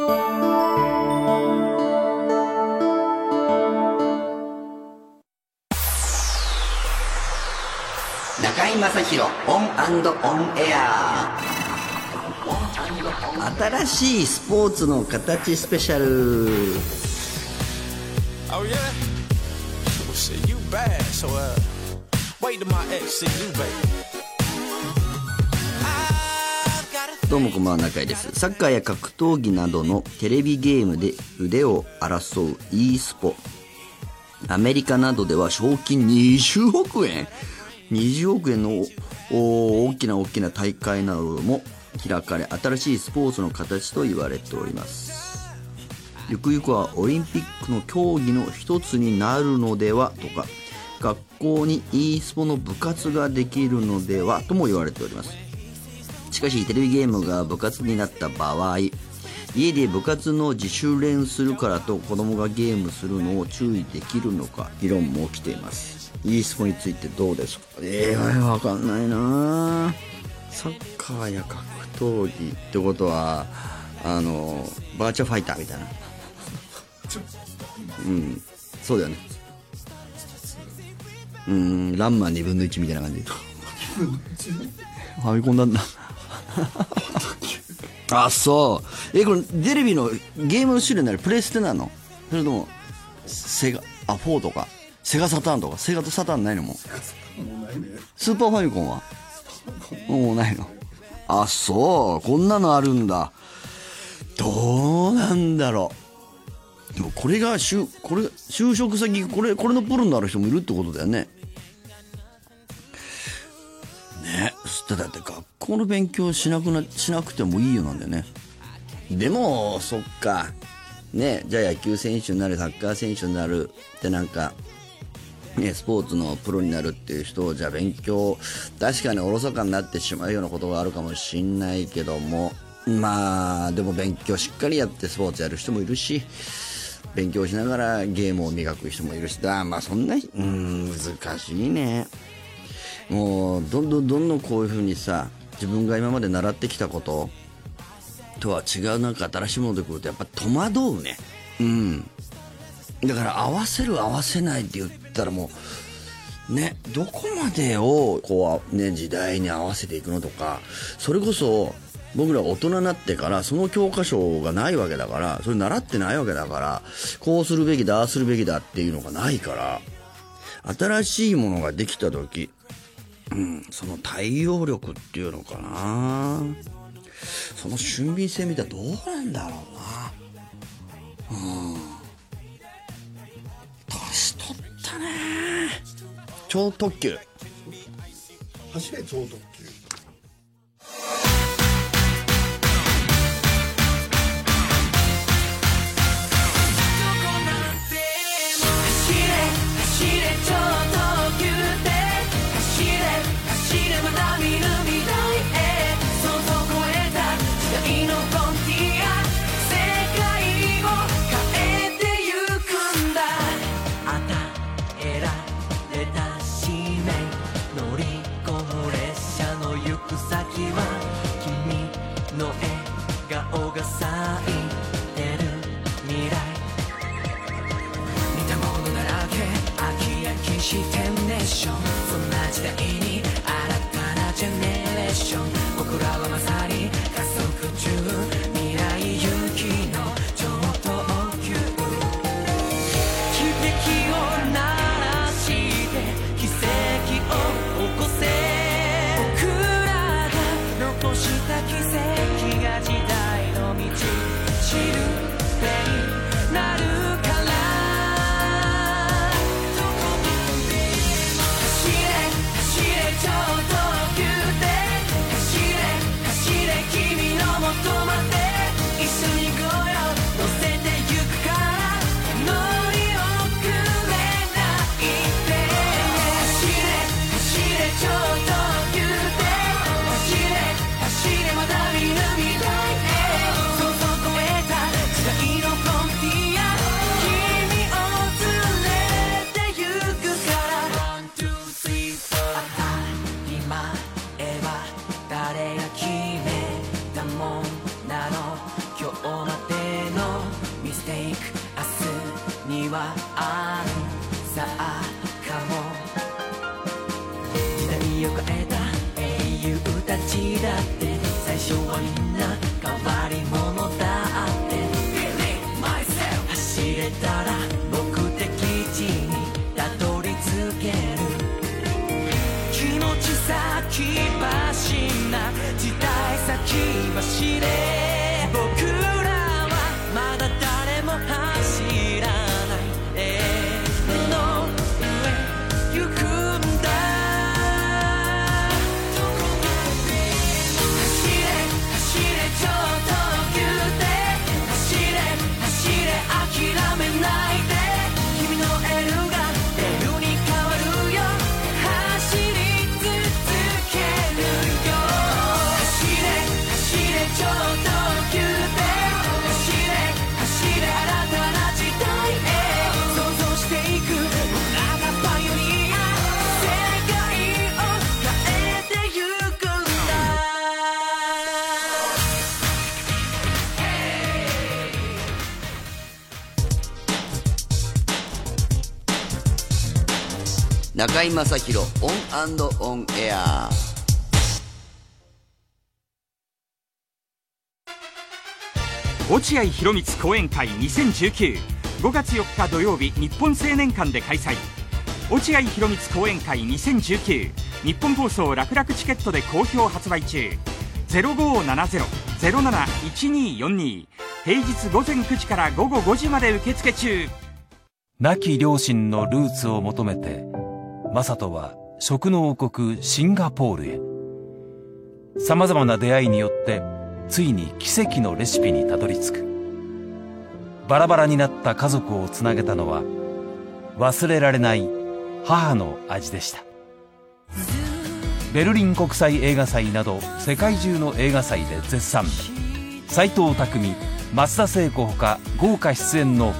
中井正広オンオンエア新しいスポーツの形スペシャル Oh yeah? Well, shit, you bad. So uh, wait till my ex see you, baby. どうもこんばんは中井です。サッカーや格闘技などのテレビゲームで腕を争う e スポ。アメリカなどでは賞金20億円20億円の大きな大きな大会なども開かれ新しいスポーツの形と言われております。ゆくゆくはオリンピックの競技の一つになるのではとか学校に e スポの部活ができるのではとも言われております。しかしテレビゲームが部活になった場合家で部活の自主練するからと子供がゲームするのを注意できるのか議論も起きています。e スポについてどうですかええー、わかんないな。サッカーや格闘技ってことはあのバーチャファイターみたいな。うん。そうだよね。うんランマン2分の1みたいな感じ。ファミコンな。んだ あそう。えこれテレビのゲームの種類ならプレステなの？それともセガあ4とか？セガサターンとか？セガとサターンないのもスーパーファミコンは？もうないの？あそう。こんなのあるんだ。どうなんだろう。でもこれが就これ就職先これこれのプロになる人もいるってことだよねね校の勉強しなくなしなくてもいいよなんだよね。でもそっか。ねじゃあ野球選手になるサッカー選手になるってなんかね、スポーツのプロになるっていう人をじゃあ勉強確かにおろそかになってしまうようなことがあるかもしんないけども。まあでも勉強しっかりやってスポーツやる人もいるし勉強しながらゲームを磨く人もいるし。だまあそんなうん難しいね。もうどんどんどんどんこういうふうにさ自分が今まで習ってきたこととは違うなんか新しいものでくるとやっぱ戸惑うね。うん。だから合わせる合わせないって言ったらもうねどこまでをこうね時代に合わせていくのとかそれこそ僕ら大人になってからその教科書がないわけだからそれ習ってないわけだからこうするべきだああするべきだっていうのがないから新しいものができた時、うん、その対応力っていうのかな。その俊敏性みたいなどうなんだろうな。うん。年取ったね超特急。走れ超特急目的地にたどり着ける。気持ち先中居正広オンオンエア。落合博満講演会2019 5月4日土曜日日本青年館で開催。落合博満講演会2019ニッポン放送楽々チケットで好評発売中。0570-071242平日午前9時から午後5時まで受付中。亡き両親のルーツを求めてマサトは食の王国シンガポールへ。様々な出会いによってついに奇跡のレシピにたどり着く。バラバラになった家族をつなげたのは忘れられない母の味でした。ベルリン国際映画祭など世界中の映画祭で絶賛。斎藤工松田聖子ほか豪華出演の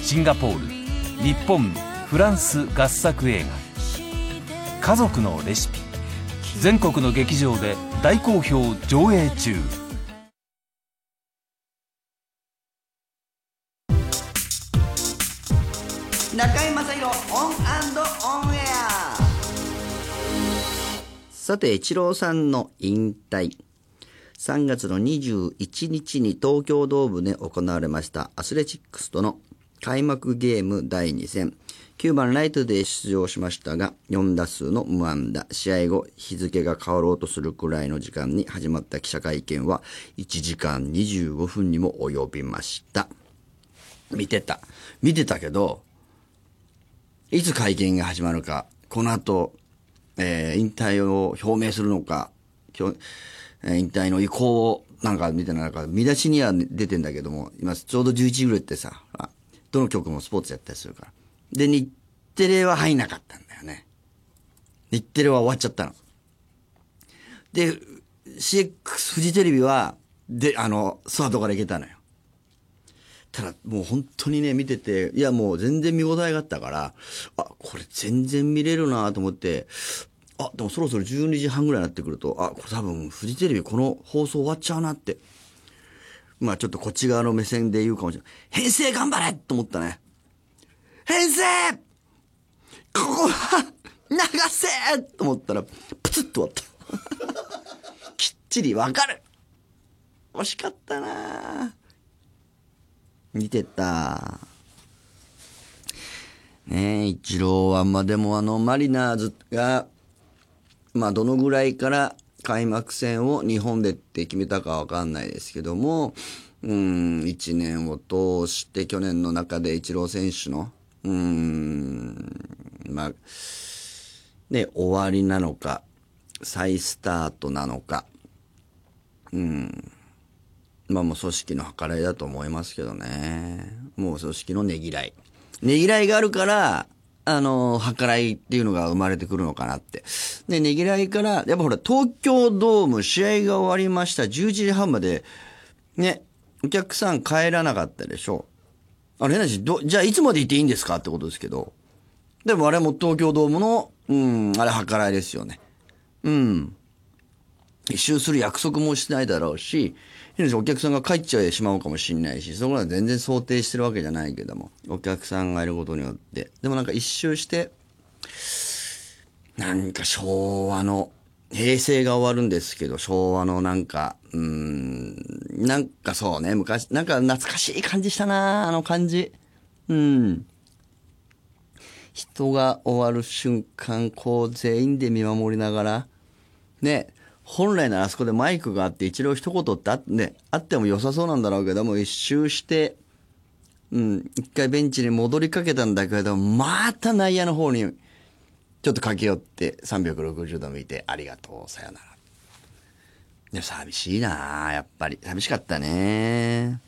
シンガポール日本フランス合作映画「家族のレシピ」全国の劇場で大好評上映中。中居正広オンオンエア。さてイチローさんの引退。3月の21日に東京ドームで行われましたアスレチックスとの開幕ゲーム第2戦。9番ライトで出場しましたが4打数の無安打。試合後日付が変わろうとするくらいの時間に始まった記者会見は1時間25分にも及びました。見てた。見てたけどいつ会見が始まるか、この後、えー引退を表明するのか、きょえー引退の意向を、なんか見てなんか、見出しには出てんだけども、今ちょうど11時ぐらいってさ、どの曲もスポーツやったりするから。で、日テレは入んなかったんだよね。日テレは終わっちゃったの。で、CX フジテレビは、で、あの、スワートから行けたのよ。ただもう本当にね見てていやもう全然見応えがあったからあこれ全然見れるなと思ってあでもそろそろ12時半ぐらいになってくるとあこれ多分フジテレビこの放送終わっちゃうなってまあちょっとこっち側の目線で言うかもしれない編成頑張れと思ったね編成ここは流せと思ったらプツッと終わった。きっちりわかる。惜しかったな。見てた。ねえ、一郎は、まあでもあの、マリナーズが、まあどのぐらいから開幕戦を日本でって決めたかわかんないですけども、うん、一年を通して去年の中で一郎選手の、うん、まあ、ね、終わりなのか、再スタートなのか、うん、まあもう組織の計らいだと思いますけどね。もう組織のねぎらい。ねぎらいがあるから、あの、計らいっていうのが生まれてくるのかなって。で、ねぎらいから、やっぱほら、東京ドーム試合が終わりました。11時半まで、ね、お客さん帰らなかったでしょ。あれ、変な話、ど、じゃあいつまでいていいんですかってことですけど。でもあれも東京ドームの、うん、あれ計らいですよね。うん。一周する約束もしないだろうし、変な話お客さんが帰っちゃいしまうかもしれないし、そこは全然想定してるわけじゃないけども、お客さんがいることによって。でもなんか一周して、なんか昭和の、平成が終わるんですけど、昭和のなんか、うん、なんかそうね、昔、なんか懐かしい感じしたなあの感じ。うん。人が終わる瞬間、こう全員で見守りながら、ね、本来ならあそこでマイクがあって一郎一言ってあ,、ね、あっても良さそうなんだろうけども、一周して、うん、一回ベンチに戻りかけたんだけど、また内野の方に、ちょっと駆け寄って360度見て、ありがとう、さよなら。でも寂しいなあやっぱり。寂しかったね。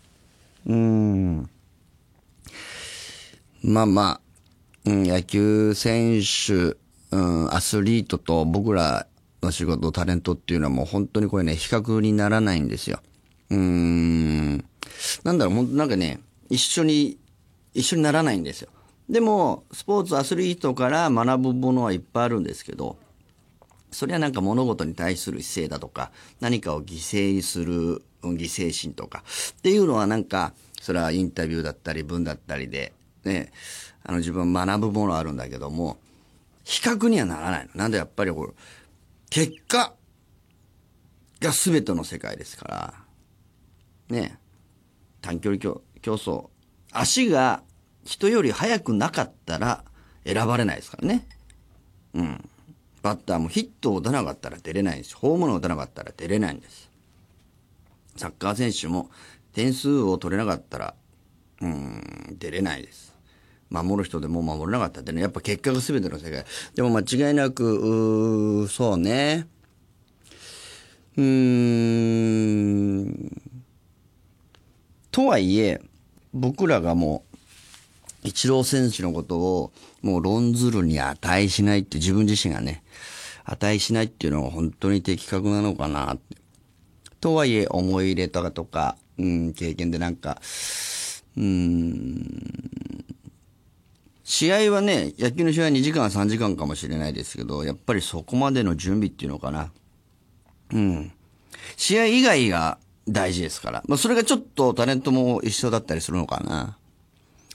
うん。まあまあ、うん、野球選手、うん、アスリートと僕らの仕事、タレントっていうのはもう本当にこれね、比較にならないんですよ。うーん。なんだろう、本当なんかね、一緒に、一緒にならないんですよ。でも、スポーツアスリートから学ぶものはいっぱいあるんですけど、それはなんか物事に対する姿勢だとか、何かを犠牲にするうん犠牲心とか、っていうのはなんか、それはインタビューだったり文だったりで、ね、あの自分学ぶものあるんだけども、比較にはならないの。なんでやっぱりこう、結果が全ての世界ですから、ね、短距離競争、足が人より速くなかったら選ばれないですからね。うん。バッターもヒットを打たなかったら出れないんです。ホームランを打たなかったら出れないんです。サッカー選手も点数を取れなかったら、うん、出れないです。守る人でも守れなかったってね、やっぱ結果が全ての世界。でも間違いなく、うそうね。うーん。とはいえ、僕らがもう、イチロー選手のことを、もう論ずるに値しないって自分自身がね、値しないっていうのが本当に的確なのかな。とはいえ、思い入れとかとか、うん、経験でなんか、うん、試合はね、野球の試合は2時間3時間かもしれないですけど、やっぱりそこまでの準備っていうのかな。うん。試合以外が大事ですから。まあ、それがちょっとタレントも一緒だったりするのかな。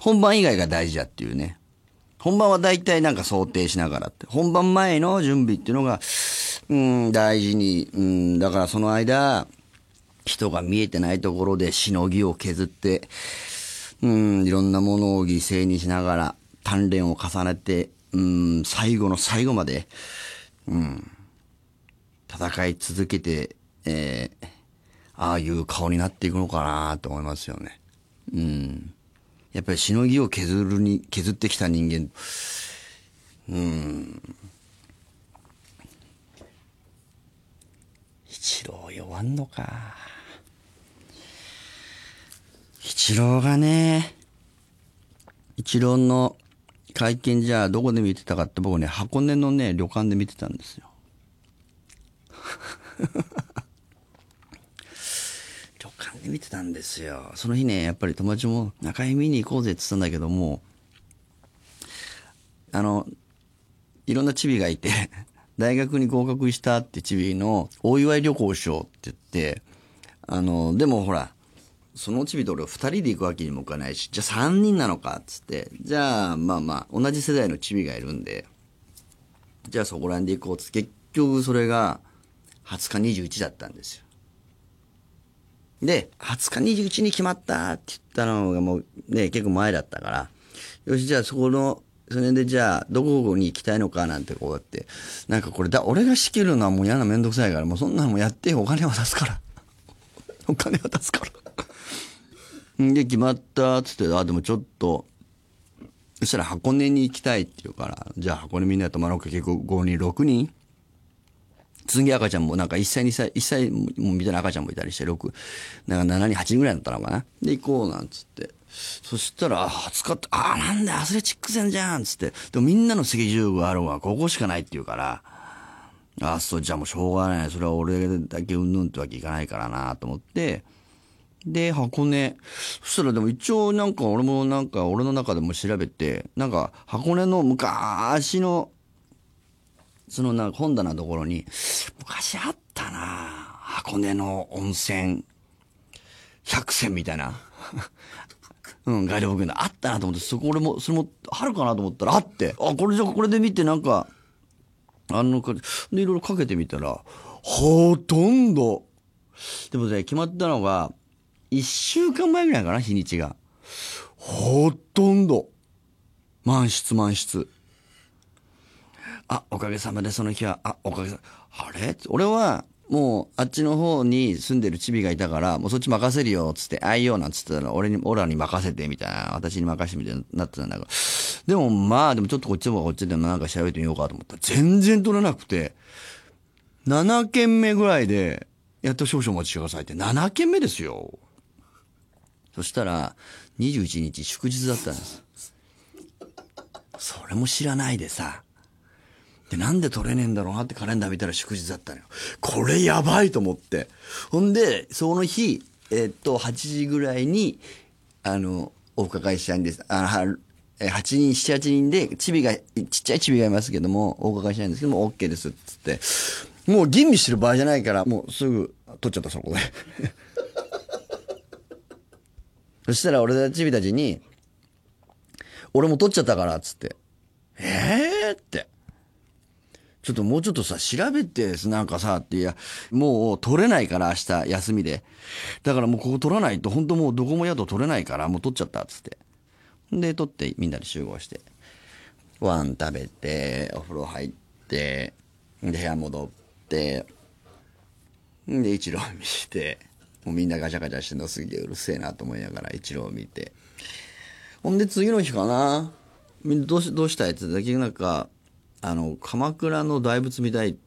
本番以外が大事だっていうね。本番は大体なんか想定しながらって。本番前の準備っていうのが、うん、大事に、うん、だからその間、人が見えてないところでしのぎを削って、うん、いろんなものを犠牲にしながら、鍛錬を重ねて、うん、最後の最後まで、うん、戦い続けて、えーああいう顔になっていくのかなと思いますよね。うん。やっぱりしのぎを削るに、削ってきた人間、うん。一郎弱んのか。一郎がね、一郎の会見じゃあどこで見てたかって僕ね、箱根のね、旅館で見てたんですよ。で見てたんですよ。その日ね、やっぱり友達も中井見に行こうぜって言ったんだけども、あの、いろんなチビがいて、大学に合格したってチビのお祝い旅行をしようって言って、あの、でもほら、そのチビと俺二人で行くわけにもいかないし、じゃあ三人なのかっつって、じゃあまあまあ、同じ世代のチビがいるんで、じゃあそこら辺で行こうっつって、結局それが20日21だったんですよ。で、20日21に決まったって言ったのがもうね、結構前だったから、よし、じゃあそこの、それでじゃあ、どこに行きたいのかなんてこうやって、なんかこれだ、俺が仕切るのはもう嫌なめんどくさいから、もうそんなのもやって、お金渡すから。お金渡すから。で、決まったっつって、あ、でもちょっと、そしたら箱根に行きたいって言うから、じゃあ箱根みんなで泊まろうか、結構5人、6人次赤ちゃんもなんか1歳2歳、1歳もみたいな赤ちゃんもいたりして、6、なんか7人、8人ぐらいだったのかな。で、行こうなんつって。そしたら、あ20日って、ああ、なんだ、アスレチック戦じゃんつって。でもみんなのスケジュールがあるのはここしかないって言うから、ああ、そう、じゃあもうしょうがない。それは俺だけうんぬんってわけいかないからなと思って、で、箱根。そしたらでも一応なんか俺もなんか俺の中でも調べて、なんか箱根の昔のそのな本棚のところに、昔あったな箱根の温泉、百選みたいな。うん、ガイドブックにあったなと思って、そこ俺も、それもあるかなと思ったらあって、あ、これじゃ、これで見てなんか、あのか、で、いろいろかけてみたら、ほとんど、でもね、決まったのが、一週間前ぐらいかな、日にちが。ほとんど、満室満室。あ、おかげさまでその日は、あ、おかげさま、あれ？俺は、もう、あっちの方に住んでるチビがいたから、もうそっち任せるよ、つって、あいよ、なんつったら、俺に、俺らに任せて、みたいな、私に任せて、みたいになってたんだけど、でも、まあ、でもちょっとこっちの方がこっちでもなんか調べてみようかと思った。ら、全然取れなくて、7件目ぐらいで、やっと少々お待ちしてくださいって、7件目ですよ。そしたら、21日祝日だったんです。それも知らないでさ、で、なんで取れねえんだろうなってカレンダー見たら祝日だったのよ。これやばいと思って。ほんで、その日、えっと、8時ぐらいに、あの、お伺いしたいんです。あは8人、7、8人で、チビが、ちっちゃいチビがいますけども、お伺いしたいんですけども、OK ですっ、つって。もう吟味してる場合じゃないから、もうすぐ取っちゃった、そこで。そしたら俺たちチビたちに、俺も取っちゃったから、つって。えーって。ちょっともうちょっとさ、調べて、なんかさ、っていや、もう取れないから明日休みで。だからもうここ取らないと、本当もうどこも宿取れないから、もう取っちゃった、つって。で、取ってみんなで集合して。ご飯食べて、お風呂入って、で、部屋戻って、で、一郎見て、もうみんなガチャガチャしてんのすげえうるせえなと思いながら一郎見て。ほんで次の日かな。みんなどうしどうしたいって言って、結局なんか、あの、鎌倉の大仏見たい。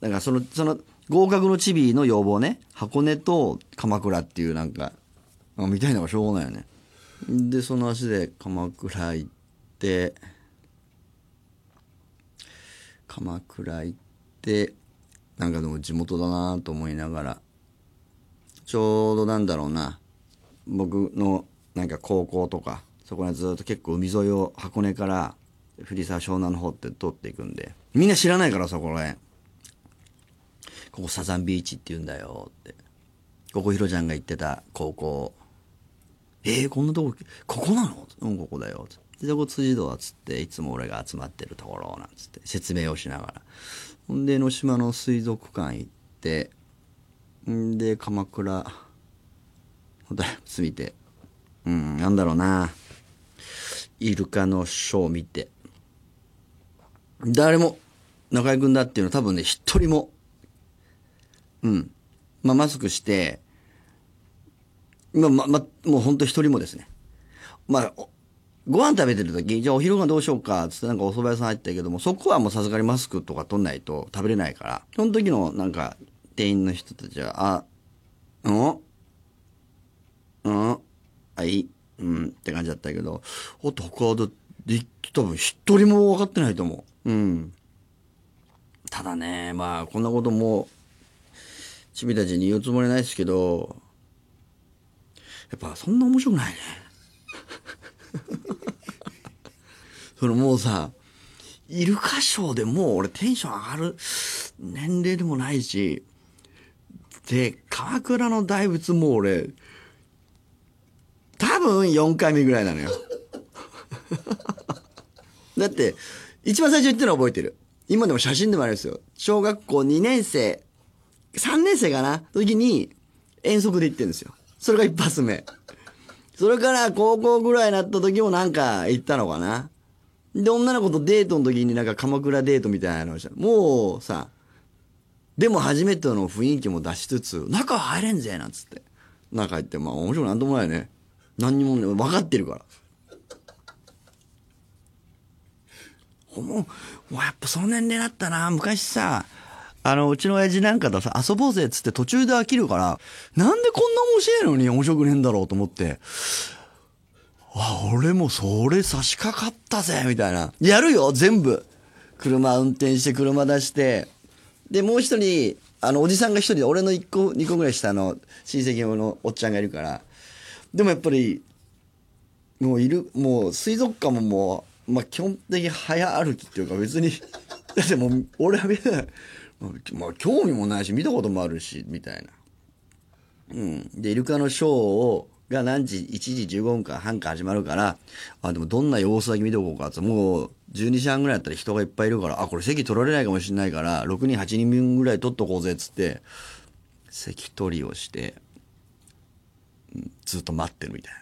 なんかその、その、合格のチビの要望ね。箱根と鎌倉っていうなんか、あ見たいのがしょうがないよね。で、その足で鎌倉行って、鎌倉行って、なんかでも地元だなと思いながら、ちょうどなんだろうな、僕のなんか高校とか、そこにずっと結構海沿いを箱根から藤沢湘南の方って通っていくんで、みんな知らないからさ、この辺。ここサザンビーチって言うんだよって。ここヒロちゃんが行ってた高校。えー、こんなとこ、ここなの？うん、ここだよ。で、そこ辻堂っつって、いつも俺が集まってるところ、なんつって、説明をしながら。ほんで、江ノ島の水族館行って、んで、鎌倉、の大仏見て、うん、なんだろうな。イルカのショー見て。誰も、中居君だっていうのは多分ね、一人も、うん。まあ、マスクして、まあ、ま、ま、もう本当一人もですね。まあ、ご飯食べてる時、じゃあお昼ご飯どうしようか、つってなんかお蕎麦屋さん入ったけども、そこはもうさすがにマスクとか取んないと食べれないから、その時のなんか、店員の人たちは、あ、うん？うん？あ、い。うん、って感じだったけど、あと他、で多分一人も分かってないと思う。うん。ただね、まあ、こんなことも、チビたちに言うつもりないですけど、やっぱそんな面白くないね。そのもうさ、イルカショーでもう俺テンション上がる年齢でもないし、で、鎌倉の大仏も俺、多分4回目ぐらいなのよ。だって、一番最初言ってるの覚えてる。今でも写真でもあるんですよ。小学校2年生、3年生かな？時に遠足で行ってるんですよ。それが一発目。それから高校ぐらいになった時もなんか行ったのかな？で、女の子とデートの時になんか鎌倉デートみたいなのをした。もうさ、でも初めての雰囲気も出しつつ、中入れんぜなんつって。中入って、まあ面白くなんともないね。何にもね、分かってるから。もう、やっぱその年齢だったな。昔さ、あの、うちの親父なんかとさ、遊ぼうぜっつって途中で飽きるから、なんでこんな面白いのに面白くねえんだろうと思って、あ、俺もそれ差し掛かったぜみたいな。やるよ、全部。車運転して、車出して。で、もう一人、あの、おじさんが一人で、俺の一個、二個ぐらい下の親戚のおっちゃんがいるから。でもやっぱり、もういる、もう水族館ももう、まあ基本的に早歩きっていうか別に、だってもう、俺は見な。まあ興味もないし、見たこともあるし、みたいな。うん。で、イルカのショーをが何時、1時15分か半か始まるから、あ、でもどんな様子だけ見ておこうかって、もう12時半ぐらいだったら人がいっぱいいるから、あ、これ席取られないかもしれないから、6人、8人分ぐらい取っとこうぜっつって、席取りをして、ずっと待ってるみたいな。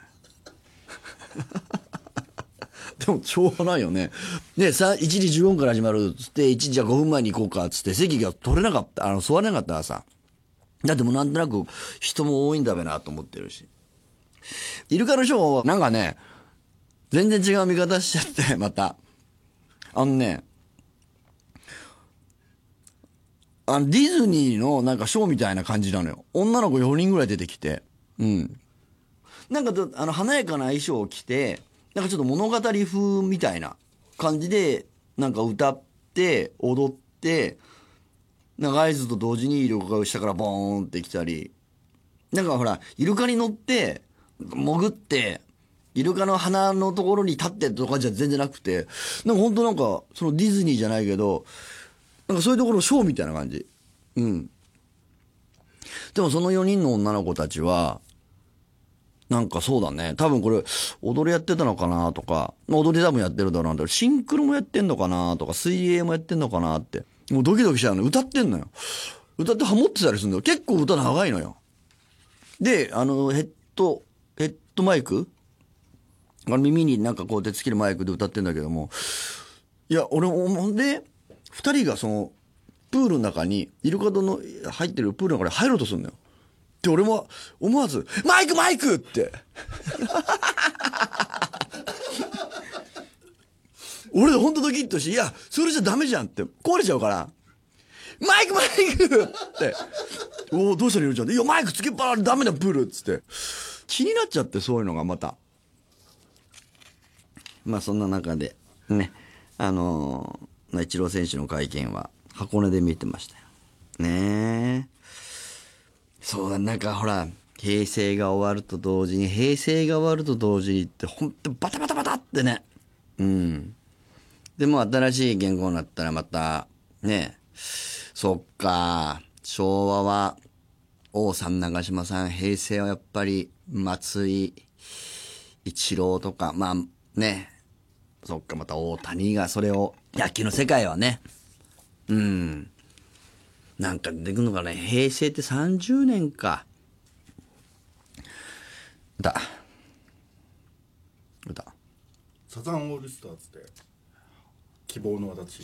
でも、しょうがないよね。ね、さ、1時15分から始まるっつって、1時じゃ5分前に行こうかっつって、席が取れなかった、あの、座れなかったらさ、だってもうなんとなく人も多いんだべなと思ってるし。イルカのショーは、なんかね、全然違う見方しちゃって、また。あのね、あの、ディズニーのなんかショーみたいな感じなのよ。女の子4人ぐらい出てきて。うん。なんか、あの、華やかな衣装を着て、なんかちょっと物語風みたいな感じで、なんか歌って、踊って、なんか合図と同時にイルカが下からボーンって来たり、なんかほら、イルカに乗って、潜って、イルカの鼻のところに立ってとかじゃ全然なくて、なんか本当なんか、そのディズニーじゃないけど、なんかそういうところショーみたいな感じ。うん。でもその4人の女の子たちは、なんかそうだね。多分これ、踊りやってたのかなとか、踊り多分やってるだろうなとシンクロもやってんのかなとか、水泳もやってんのかなって。もうドキドキしちゃうの。歌ってんのよ。歌ってハモってたりするのよ。結構歌長いのよ。で、あの、ヘッド、ヘッドマイク？あの耳になんかこう手つけるマイクで歌ってんだけども、いや、俺も、ほんで、二人がその、プールの中に、イルカドの入ってるプールの中に入ろうとするのよ。で、俺も思わず、マイクマイクって。俺でほんとドキッとして、いや、それじゃダメじゃんって、壊れちゃうから、マイクマイクって、おお、どうしたらいるじゃん。いや、マイクつけっぱなダメだ、プールっつって。気になっちゃって、そういうのがまた。まあそんな中で、ね、あのー、イチロー選手の会見は箱根で見てましたよ。ねえ。そうだ、なんかほら、平成が終わると同時に、平成が終わると同時にって、ほんとバタバタバタってね。うん。でも新しい言語になったらまた、ね、そっか、昭和は、王さん、長嶋さん、平成はやっぱり、松井、一郎とか、まあね、そっか、また大谷がそれを、野球の世界はね、うん。なんか出てくるのかね、平成って30年か。歌。歌。サザンオールスターズで希望の私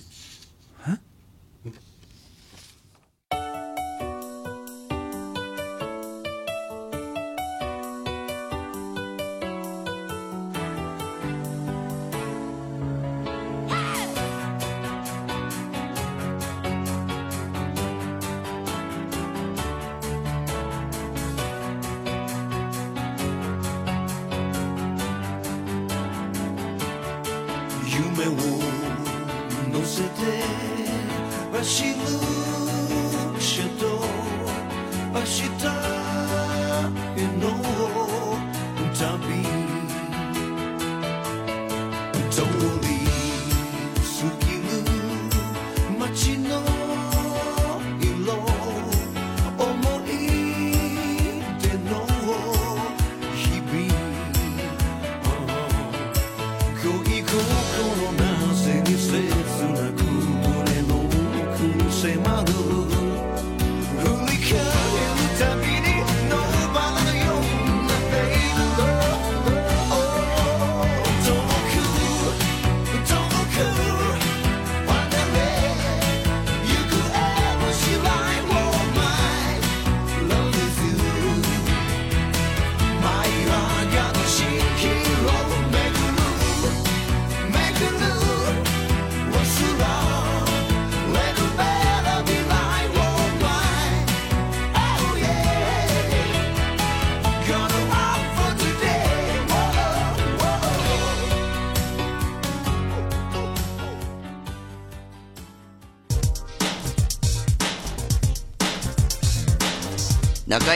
を乗せて走る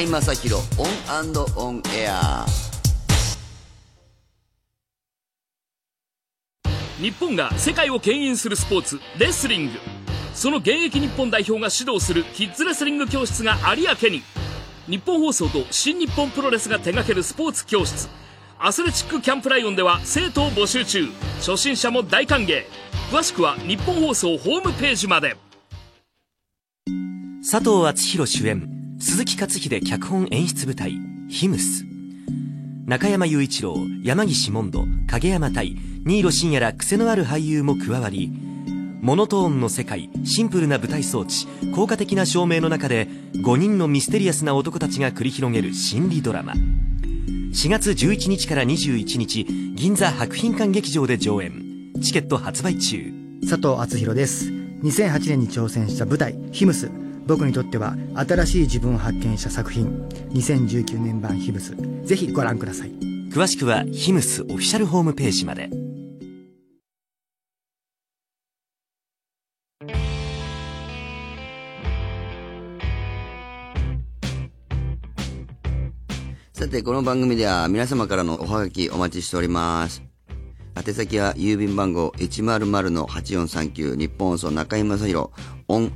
中居正広オンオンエア。日本が世界を牽引するスポーツレスリング。その現役日本代表が指導するキッズレスリング教室が有明に。ニッポン放送と新日本プロレスが手掛けるスポーツ教室。アスレチックキャンプライオンでは生徒を募集中。初心者も大歓迎。詳しくはニッポン放送ホームページまで。佐藤敦弘主演鈴木克秀脚本演出舞台「ヒムス」中山雄一郎山岸モンド影山対新納慎也ら癖のある俳優も加わりモノトーンの世界シンプルな舞台装置効果的な照明の中で5人のミステリアスな男たちが繰り広げる心理ドラマ。4月11日から21日銀座博品館劇場で上演。チケット発売中。佐藤敦弘です。2008年に挑戦した舞台「ヒムス」僕にとっては新しい自分を発見した作品。2019年版「ヒムス」ぜひご覧ください。詳しくはヒムスオフィシャルホームページまで。さて、この番組では皆様からのおはがきお待ちしております。宛先は郵便番号100-8439ニッポン放送中居正広オン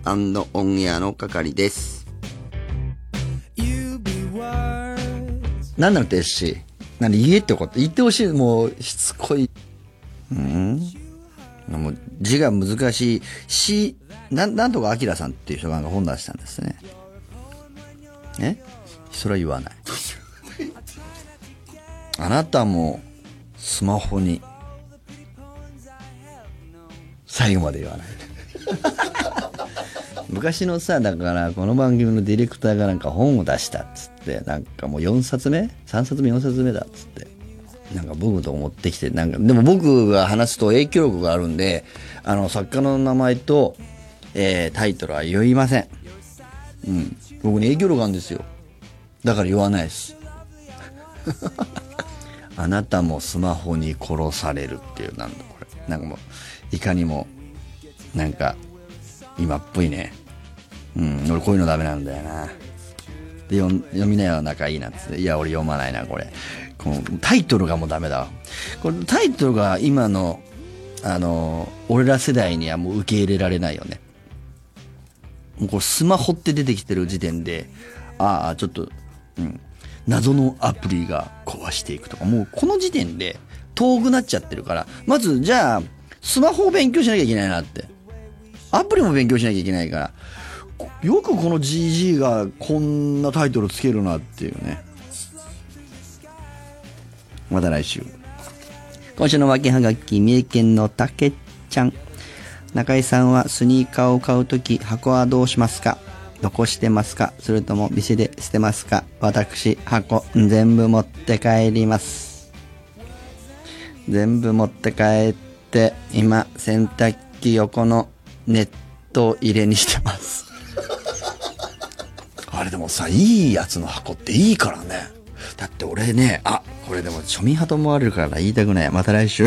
オンエアの係です。なんなのてっしなんで言えってこと言ってほしい。もうしつこい。うんもう字が難しいし、なん、なんとかアキラさんっていう人が本出したんですね。え？それは言わない。あなたもスマホに最後まで言わない。昔のさ、だからこの番組のディレクターがなんか本を出したっつって、なんかもう4冊目 ?3 冊目4冊目だっつって。なんか僕のとこ持ってきて、なんか、でも僕が話すと影響力があるんで、あの、作家の名前と、えー、タイトルは言いません。うん。僕に影響力あるんですよ。だから言わないです。あなたもスマホに殺されるっていう、なんだこれ。なんかもう、いかにも、なんか、今っぽいね。うん、俺こういうのダメなんだよな。で、読読みなよ、仲いいなっつって。いや、俺読まないな、これ。このタイトルがもうダメだわ。これタイトルが今の、あの、俺ら世代にはもう受け入れられないよね。もうこれスマホって出てきてる時点で、ああ、ちょっと、うん、謎のアプリが壊していくとか、もうこの時点で遠くなっちゃってるから、まずじゃあ、スマホを勉強しなきゃいけないなって。アプリも勉強しなきゃいけないから、よくこの GG がこんなタイトルつけるなっていうね。また来週。今週の分けはがき、三重県のたけちゃん。中井さんはスニーカーを買うとき、箱はどうしますか？残してますか？それとも店で捨てますか？私、箱、全部持って帰ります。全部持って帰って、今、洗濯機横の熱湯入れにしてます。あれでもさ、いいやつの箱っていいからね。だって俺ね、あ、これでも庶民派と思われるから言いたくない。また来週。